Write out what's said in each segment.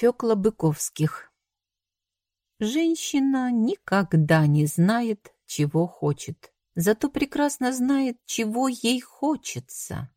Фёкла Быковских. Женщина никогда не знает, чего хочет, зато прекрасно знает, чего ей хочется.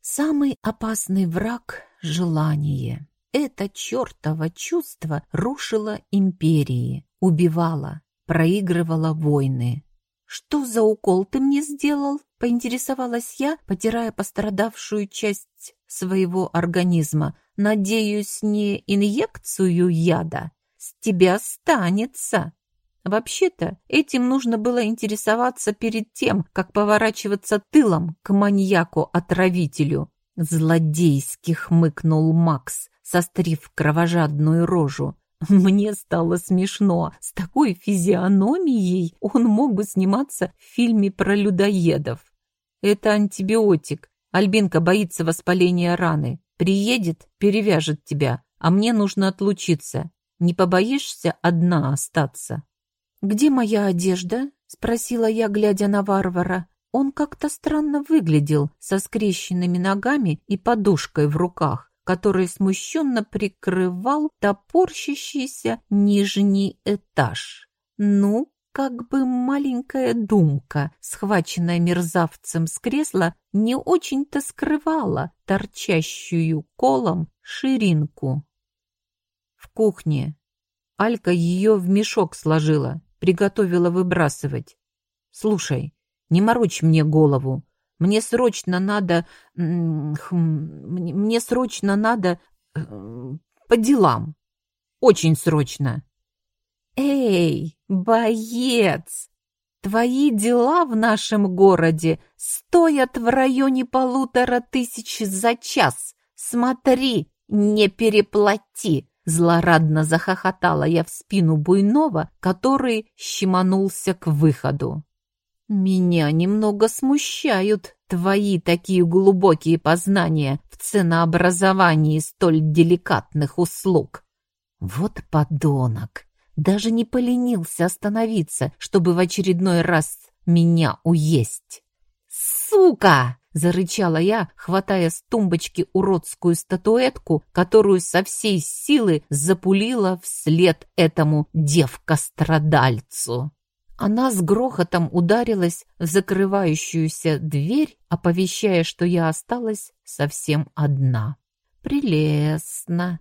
Самый опасный враг — желание. Это чертово чувство рушило империи, убивало, проигрывало войны. «Что за укол ты мне сделал?» — поинтересовалась я, потирая пострадавшую часть своего организма. «Надеюсь, не инъекцию яда? С тебя станется!» Вообще-то, этим нужно было интересоваться перед тем, как поворачиваться тылом к маньяку-отравителю. Злодейски хмыкнул Макс, сострив кровожадную рожу. Мне стало смешно. С такой физиономией он мог бы сниматься в фильме про людоедов. Это антибиотик. Альбинка боится воспаления раны. Приедет, перевяжет тебя, а мне нужно отлучиться. Не побоишься одна остаться? «Где моя одежда?» — спросила я, глядя на варвара. Он как-то странно выглядел, со скрещенными ногами и подушкой в руках который смущенно прикрывал топорщащийся нижний этаж. Ну, как бы маленькая думка, схваченная мерзавцем с кресла, не очень-то скрывала торчащую колом ширинку. В кухне. Алька ее в мешок сложила, приготовила выбрасывать. «Слушай, не морочь мне голову. Мне срочно надо... Мне срочно надо... Э, по делам. Очень срочно. Эй, боец! Твои дела в нашем городе стоят в районе полутора тысяч за час. Смотри, не переплати!» Злорадно захохотала я в спину Буйнова, который щеманулся к выходу. «Меня немного смущают твои такие глубокие познания в ценообразовании столь деликатных услуг». Вот подонок! Даже не поленился остановиться, чтобы в очередной раз меня уесть. «Сука!» — зарычала я, хватая с тумбочки уродскую статуэтку, которую со всей силы запулила вслед этому девка-страдальцу. Она с грохотом ударилась в закрывающуюся дверь, оповещая, что я осталась совсем одна. Прелестно,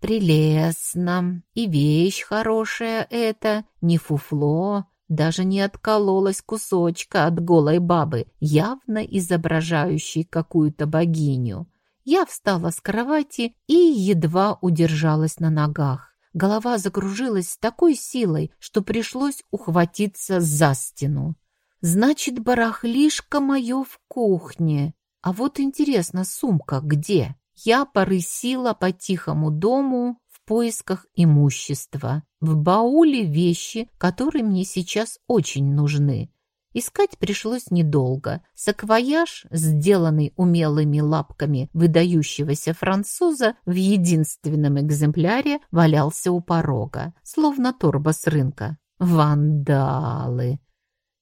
прелестно. И вещь хорошая эта, не фуфло, даже не откололась кусочка от голой бабы, явно изображающей какую-то богиню. Я встала с кровати и едва удержалась на ногах. Голова закружилась с такой силой, что пришлось ухватиться за стену. Значит, барахлишко мое в кухне. А вот интересно, сумка где? Я порысила по тихому дому в поисках имущества. В бауле вещи, которые мне сейчас очень нужны. Искать пришлось недолго. Саквояж, сделанный умелыми лапками выдающегося француза, в единственном экземпляре валялся у порога, словно торба с рынка. Вандалы!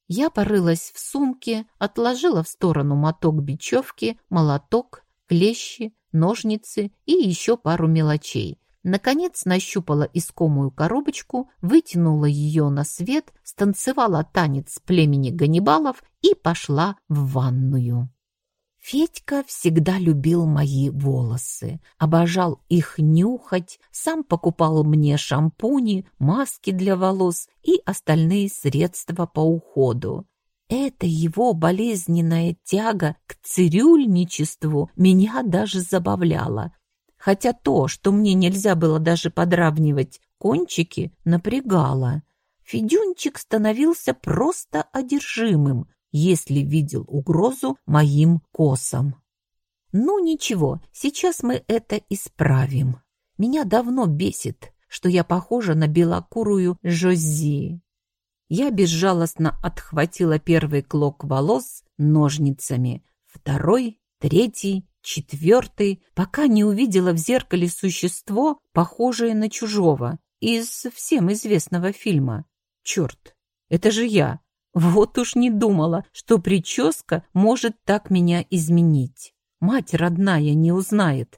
Я порылась в сумке, отложила в сторону моток бечевки, молоток, клещи, ножницы и еще пару мелочей. Наконец нащупала искомую коробочку, вытянула ее на свет, станцевала танец племени Ганнибалов и пошла в ванную. Федька всегда любил мои волосы, обожал их нюхать, сам покупал мне шампуни, маски для волос и остальные средства по уходу. Эта его болезненная тяга к цирюльничеству меня даже забавляла хотя то, что мне нельзя было даже подравнивать кончики, напрягало. Федюнчик становился просто одержимым, если видел угрозу моим косам. Ну ничего, сейчас мы это исправим. Меня давно бесит, что я похожа на белокурую Жози. Я безжалостно отхватила первый клок волос ножницами, второй, третий, четвертый, пока не увидела в зеркале существо, похожее на чужого, из всем известного фильма. Черт, это же я. Вот уж не думала, что прическа может так меня изменить. Мать родная не узнает.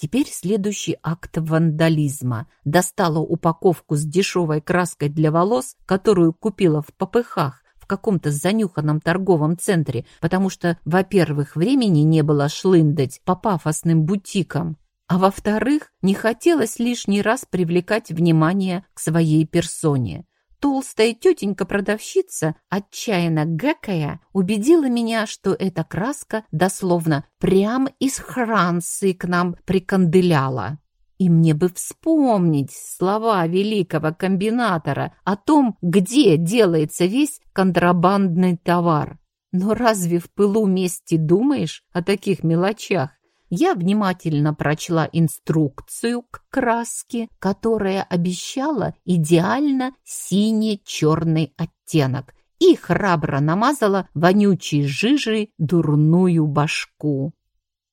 Теперь следующий акт вандализма. Достала упаковку с дешевой краской для волос, которую купила в попыхах в каком-то занюханном торговом центре, потому что, во-первых, времени не было шлындать по пафосным бутикам, а во-вторых, не хотелось лишний раз привлекать внимание к своей персоне. Толстая тетенька-продавщица, отчаянно гэкая, убедила меня, что эта краска дословно прям из Франции к нам приканделяла. И мне бы вспомнить слова великого комбинатора о том, где делается весь контрабандный товар. Но разве в пылу мести думаешь о таких мелочах? Я внимательно прочла инструкцию к краске, которая обещала идеально сине-черный оттенок и храбро намазала вонючей жижей дурную башку.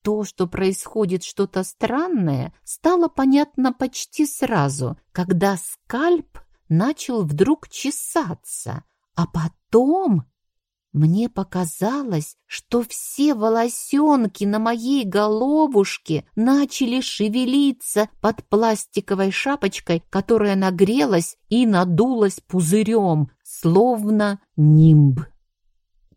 То, что происходит что-то странное, стало понятно почти сразу, когда скальп начал вдруг чесаться, а потом мне показалось, что все волосенки на моей головушке начали шевелиться под пластиковой шапочкой, которая нагрелась и надулась пузырем, словно нимб.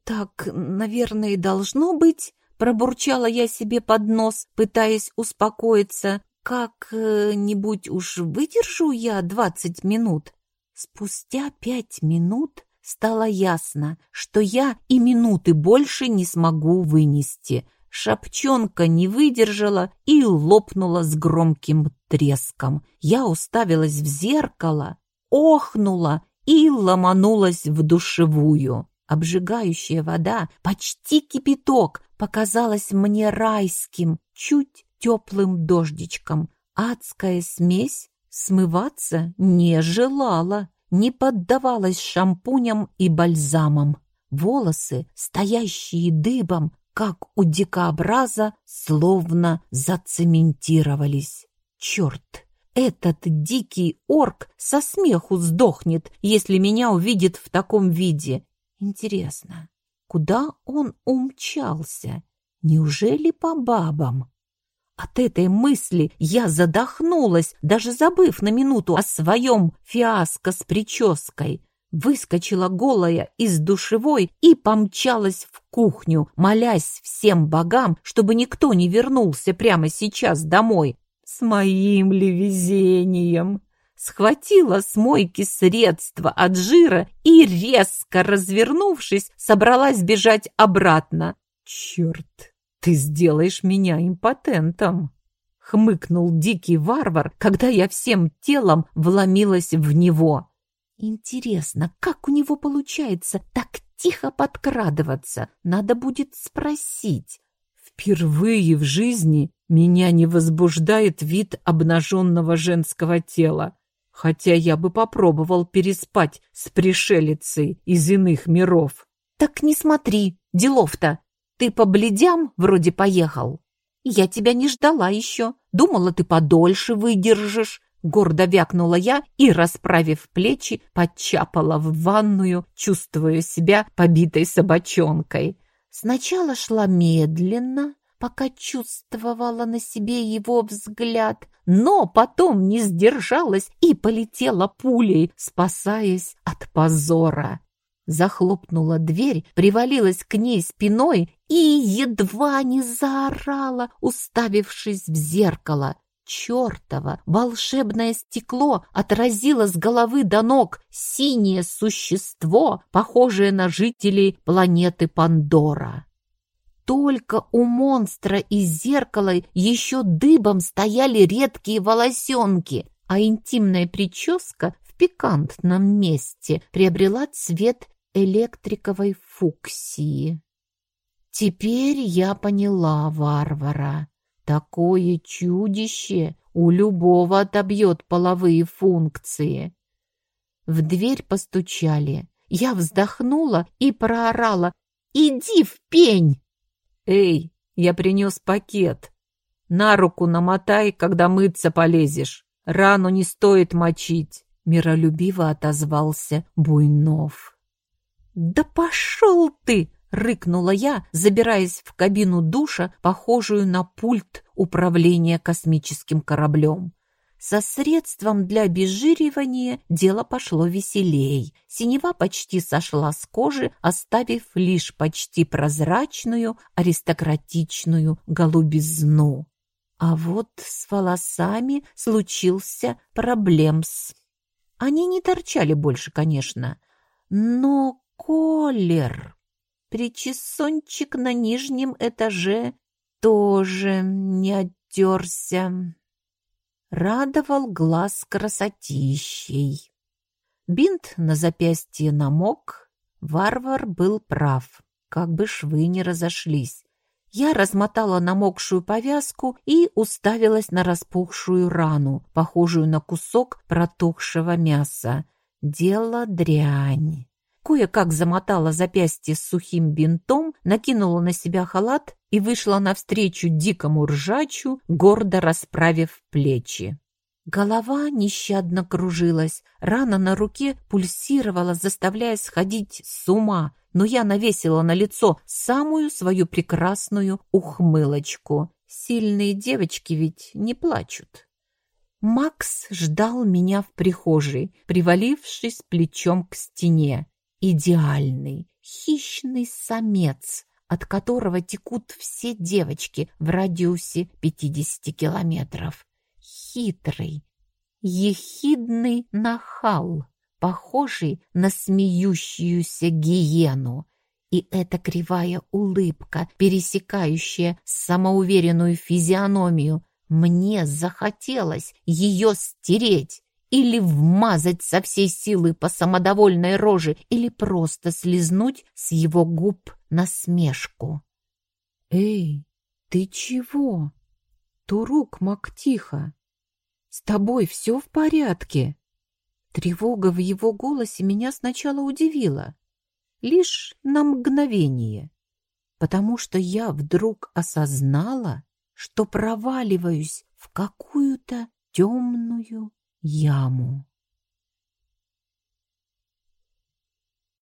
«Так, наверное, и должно быть», — пробурчала я себе под нос, пытаясь успокоиться. «Как-нибудь уж выдержу я двадцать минут». Спустя пять минут стало ясно, что я и минуты больше не смогу вынести. Шапчонка не выдержала и лопнула с громким треском. Я уставилась в зеркало, охнула и ломанулась в душевую. Обжигающая вода, почти кипяток, показалась мне райским, чуть теплым дождичком. Адская смесь смываться не желала не поддавалась шампуням и бальзамам. Волосы, стоящие дыбом, как у дикообраза, словно зацементировались. Черт! Этот дикий орк со смеху сдохнет, если меня увидит в таком виде. Интересно, куда он умчался? Неужели по бабам? От этой мысли я задохнулась, даже забыв на минуту о своем фиаско с прической. Выскочила голая из душевой и помчалась в кухню, молясь всем богам, чтобы никто не вернулся прямо сейчас домой. С моим ли везением? Схватила с мойки средства от жира и, резко развернувшись, собралась бежать обратно. Черт! «Ты сделаешь меня импотентом!» — хмыкнул дикий варвар, когда я всем телом вломилась в него. «Интересно, как у него получается так тихо подкрадываться? Надо будет спросить». Впервые в жизни меня не возбуждает вид обнаженного женского тела, хотя я бы попробовал переспать с пришелицей из иных миров. «Так не смотри, делов-то!» Ты по бледям вроде поехал. Я тебя не ждала еще. Думала, ты подольше выдержишь. Гордо вякнула я и, расправив плечи, подчапала в ванную, чувствуя себя побитой собачонкой. Сначала шла медленно, пока чувствовала на себе его взгляд, но потом не сдержалась и полетела пулей, спасаясь от позора захлопнула дверь, привалилась к ней спиной и едва не заорала, уставившись в зеркало. Чёртово волшебное стекло отразило с головы до ног синее существо, похожее на жителей планеты Пандора. Только у монстра из зеркала еще дыбом стояли редкие волосенки, а интимная прическа в пикантном месте приобрела цвет электриковой фуксии. Теперь я поняла варвара. Такое чудище у любого отобьет половые функции. В дверь постучали. Я вздохнула и проорала «Иди в пень!» «Эй, я принес пакет. На руку намотай, когда мыться полезешь. Рану не стоит мочить», — миролюбиво отозвался Буйнов. «Да пошел ты!» — рыкнула я, забираясь в кабину душа, похожую на пульт управления космическим кораблем. Со средством для обезжиривания дело пошло веселей. Синева почти сошла с кожи, оставив лишь почти прозрачную аристократичную голубизну. А вот с волосами случился проблемс. Они не торчали больше, конечно, но колер, причесончик на нижнем этаже тоже не оттерся радовал глаз красотищей. Бинт на запястье намок, варвар был прав, как бы швы не разошлись. Я размотала намокшую повязку и уставилась на распухшую рану, похожую на кусок протухшего мяса. Дело дрянь. Кое-как замотала запястье с сухим бинтом, накинула на себя халат и вышла навстречу дикому ржачу, гордо расправив плечи. Голова нещадно кружилась, рана на руке пульсировала, заставляя сходить с ума, но я навесила на лицо самую свою прекрасную ухмылочку. Сильные девочки ведь не плачут. Макс ждал меня в прихожей, привалившись плечом к стене. Идеальный, хищный самец, от которого текут все девочки в радиусе 50 километров. Хитрый, ехидный нахал, похожий на смеющуюся гиену. И эта кривая улыбка, пересекающая самоуверенную физиономию, мне захотелось ее стереть или вмазать со всей силы по самодовольной роже, или просто слезнуть с его губ насмешку. «Эй, ты чего?» «Турук Мактиха, с тобой все в порядке?» Тревога в его голосе меня сначала удивила, лишь на мгновение, потому что я вдруг осознала, что проваливаюсь в какую-то темную яму.